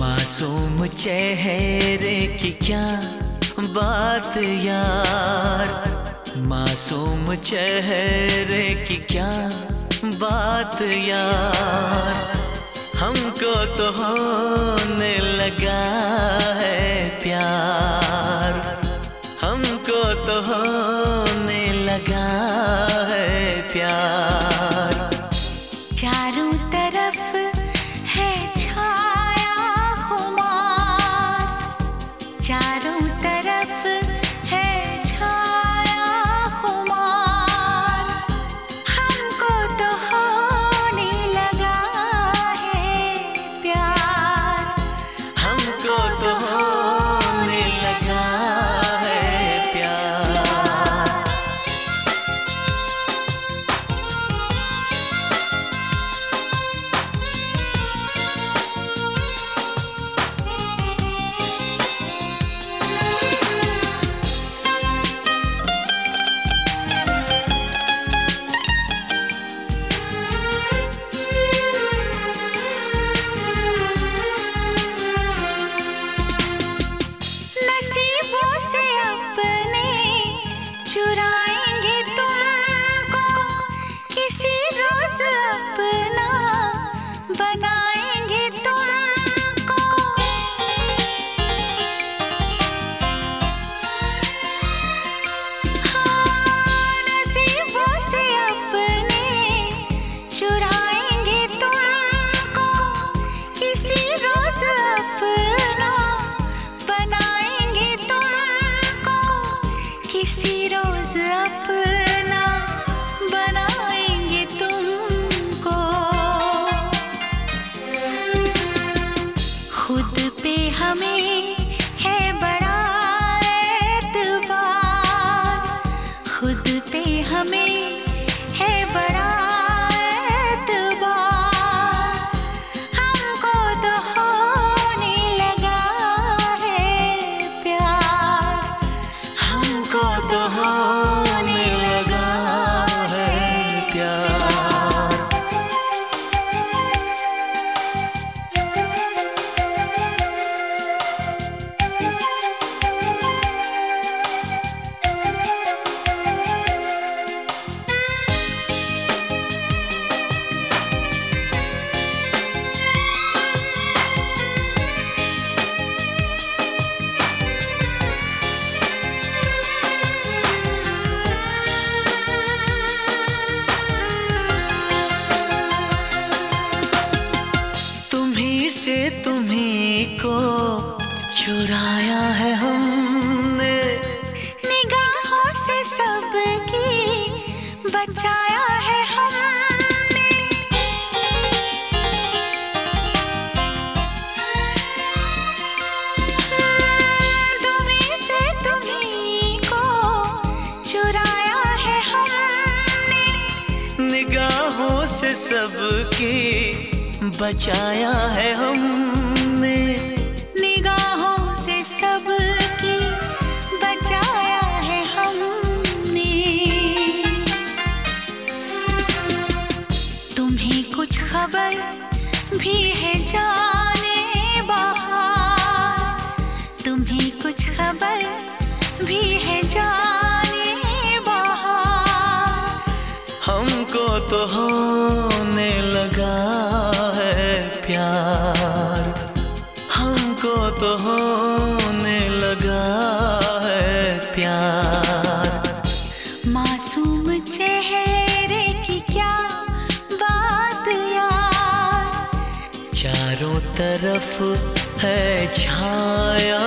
मासूम चेहरे की क्या बात यार। मासूम चेहरे की क्या बात यार। हमको तो होने लगा है प्यार। हमको तो होने लगा है प्यार। चारों तरफ़ है छाया खुमार चारों तो से तुम्ही को चुराया है हमने। निगाहों से सबकी बचाया है हमने। तुम्हीं से तुम्हीं को चुराया है हमने। निगाहों से सबकी बचाया है हमने। निगाहों से सबकी बचाया है हमने। तुम्हें कुछ खबर भी है जाने बाहर। तुम्हें कुछ खबर भी है जाने बाहर। हमको तो होने हमको तो होने लगा है प्यार। मासूम चेहरे की क्या बात यार? चारों तरफ़ है छाया